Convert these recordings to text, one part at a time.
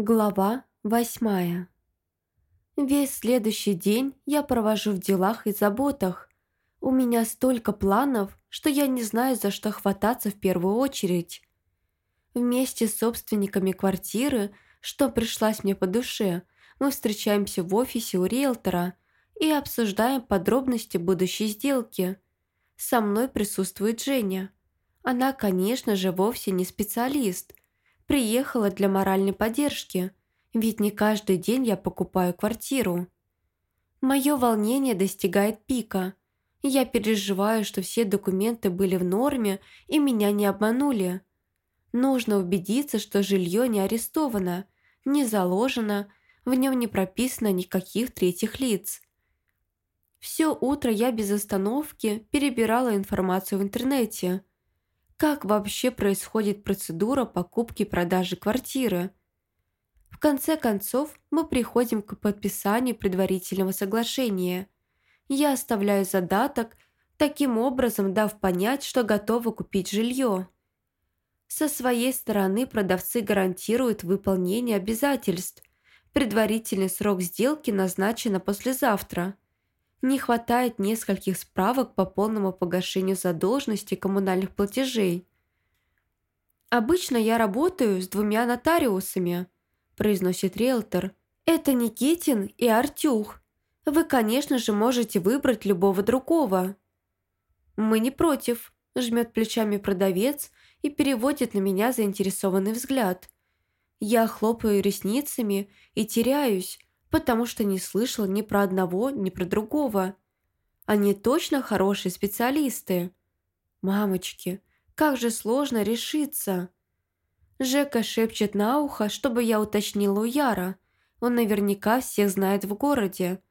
Глава восьмая. Весь следующий день я провожу в делах и заботах. У меня столько планов, что я не знаю, за что хвататься в первую очередь. Вместе с собственниками квартиры, что пришлась мне по душе, мы встречаемся в офисе у риэлтора и обсуждаем подробности будущей сделки. Со мной присутствует Женя. Она, конечно же, вовсе не специалист, Приехала для моральной поддержки, ведь не каждый день я покупаю квартиру. Мое волнение достигает пика. Я переживаю, что все документы были в норме и меня не обманули. Нужно убедиться, что жилье не арестовано, не заложено, в нем не прописано никаких третьих лиц. Все утро я без остановки перебирала информацию в интернете – как вообще происходит процедура покупки-продажи квартиры. В конце концов, мы приходим к подписанию предварительного соглашения. Я оставляю задаток, таким образом дав понять, что готова купить жилье. Со своей стороны продавцы гарантируют выполнение обязательств. Предварительный срок сделки назначен на послезавтра – не хватает нескольких справок по полному погашению задолженности коммунальных платежей. «Обычно я работаю с двумя нотариусами», – произносит риэлтор. «Это Никитин и Артюх. Вы, конечно же, можете выбрать любого другого». «Мы не против», – жмет плечами продавец и переводит на меня заинтересованный взгляд. Я хлопаю ресницами и теряюсь, потому что не слышала ни про одного, ни про другого. Они точно хорошие специалисты. Мамочки, как же сложно решиться. Жека шепчет на ухо, чтобы я уточнила у Яра. Он наверняка всех знает в городе.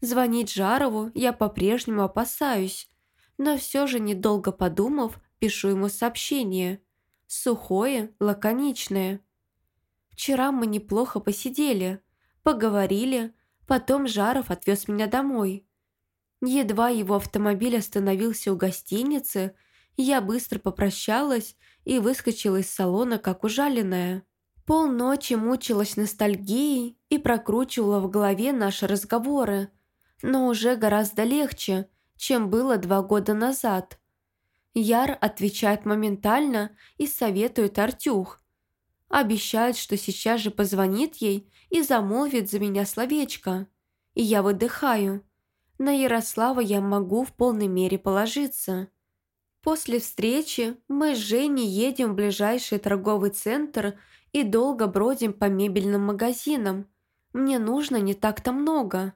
Звонить Жарову я по-прежнему опасаюсь, но все же, недолго подумав, пишу ему сообщение. Сухое, лаконичное. Вчера мы неплохо посидели – Поговорили, потом Жаров отвез меня домой. Едва его автомобиль остановился у гостиницы, я быстро попрощалась и выскочила из салона, как ужаленная. Полночи мучилась ностальгией и прокручивала в голове наши разговоры, но уже гораздо легче, чем было два года назад. Яр отвечает моментально и советует Артюх. Обещает, что сейчас же позвонит ей и замолвит за меня словечко. И я выдыхаю. На Ярослава я могу в полной мере положиться. После встречи мы с Женей едем в ближайший торговый центр и долго бродим по мебельным магазинам. Мне нужно не так-то много.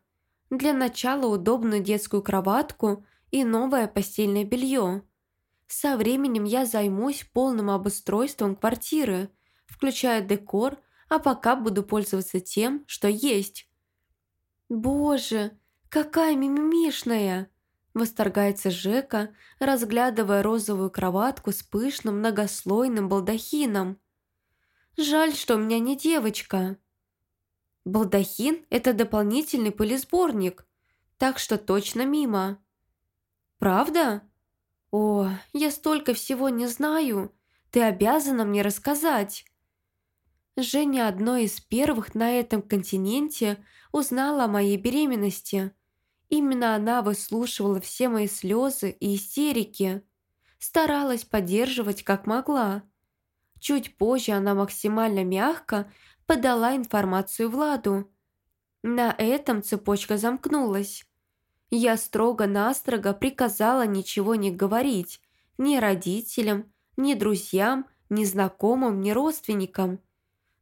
Для начала удобную детскую кроватку и новое постельное белье. Со временем я займусь полным обустройством квартиры – включая декор, а пока буду пользоваться тем, что есть. «Боже, какая мимимишная!» Восторгается Жека, разглядывая розовую кроватку с пышным многослойным балдахином. «Жаль, что у меня не девочка». «Балдахин – это дополнительный пылесборник, так что точно мимо». «Правда?» «О, я столько всего не знаю. Ты обязана мне рассказать». Женя одной из первых на этом континенте узнала о моей беременности. Именно она выслушивала все мои слезы и истерики. Старалась поддерживать как могла. Чуть позже она максимально мягко подала информацию Владу. На этом цепочка замкнулась. Я строго-настрого приказала ничего не говорить ни родителям, ни друзьям, ни знакомым, ни родственникам –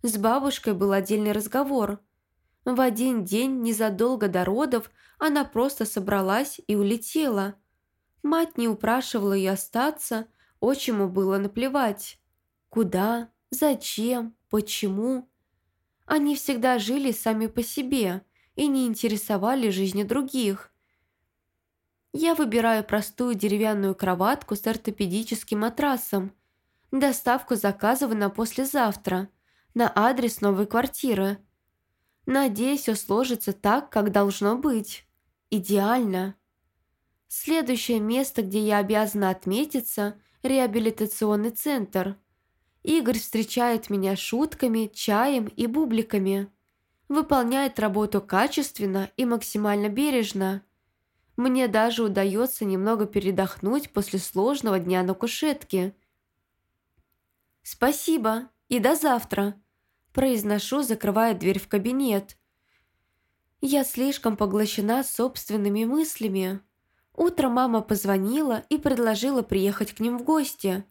с бабушкой был отдельный разговор. В один день, незадолго до родов, она просто собралась и улетела. Мать не упрашивала ее остаться, отчиму было наплевать. Куда, зачем, почему? Они всегда жили сами по себе и не интересовали жизнью других. Я выбираю простую деревянную кроватку с ортопедическим матрасом. Доставку заказываю на послезавтра – на адрес новой квартиры. Надеюсь, все сложится так, как должно быть. Идеально. Следующее место, где я обязана отметиться – реабилитационный центр. Игорь встречает меня шутками, чаем и бубликами. Выполняет работу качественно и максимально бережно. Мне даже удается немного передохнуть после сложного дня на кушетке. «Спасибо и до завтра», – произношу, закрывая дверь в кабинет. Я слишком поглощена собственными мыслями. Утром мама позвонила и предложила приехать к ним в гости.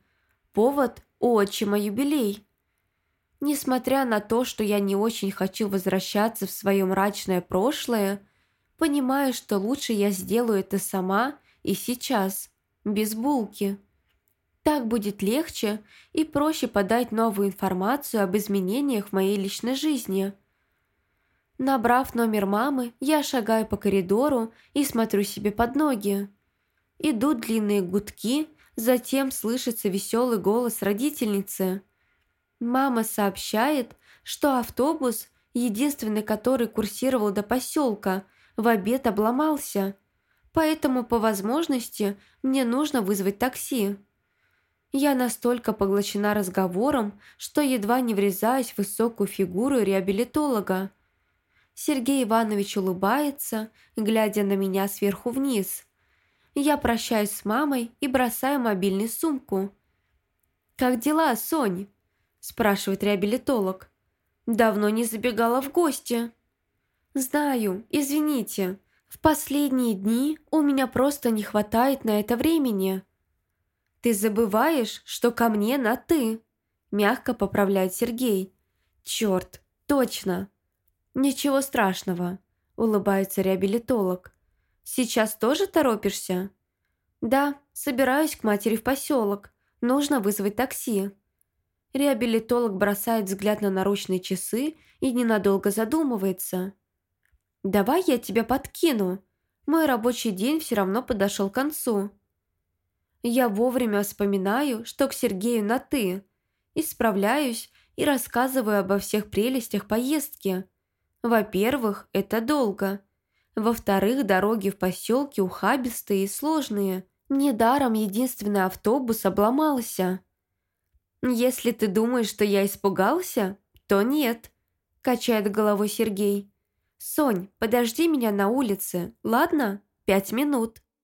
Повод – у отчима юбилей. Несмотря на то, что я не очень хочу возвращаться в свое мрачное прошлое, понимаю, что лучше я сделаю это сама и сейчас, без булки. Так будет легче и проще подать новую информацию об изменениях в моей личной жизни. Набрав номер мамы, я шагаю по коридору и смотрю себе под ноги. Идут длинные гудки, затем слышится веселый голос родительницы. Мама сообщает, что автобус, единственный, который курсировал до поселка, в обед обломался. Поэтому, по возможности, мне нужно вызвать такси. Я настолько поглощена разговором, что едва не врезаюсь в высокую фигуру реабилитолога. Сергей Иванович улыбается, глядя на меня сверху вниз. Я прощаюсь с мамой и бросаю мобильный сумку. «Как дела, Сонь?» – спрашивает реабилитолог. «Давно не забегала в гости». «Знаю, извините. В последние дни у меня просто не хватает на это времени». «Ты забываешь, что ко мне на «ты», – мягко поправляет Сергей. «Черт, точно!» «Ничего страшного», – улыбается реабилитолог. «Сейчас тоже торопишься?» «Да, собираюсь к матери в поселок. Нужно вызвать такси». Реабилитолог бросает взгляд на наручные часы и ненадолго задумывается. «Давай я тебя подкину. Мой рабочий день все равно подошел к концу». Я вовремя вспоминаю, что к Сергею на «ты», исправляюсь и рассказываю обо всех прелестях поездки. Во-первых, это долго. Во-вторых, дороги в поселке ухабистые и сложные. Недаром единственный автобус обломался. «Если ты думаешь, что я испугался, то нет», – качает головой Сергей. «Сонь, подожди меня на улице, ладно? Пять минут».